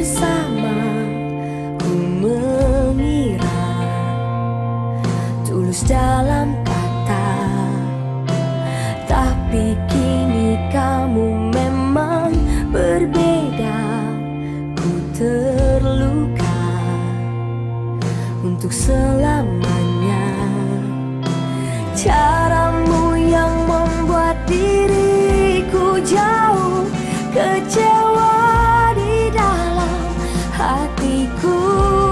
bersama Ku mengira Tulus dalam kata. Tapi kini kamu memang berbeda Ku terluka Untuk selamanya. Cara Oh.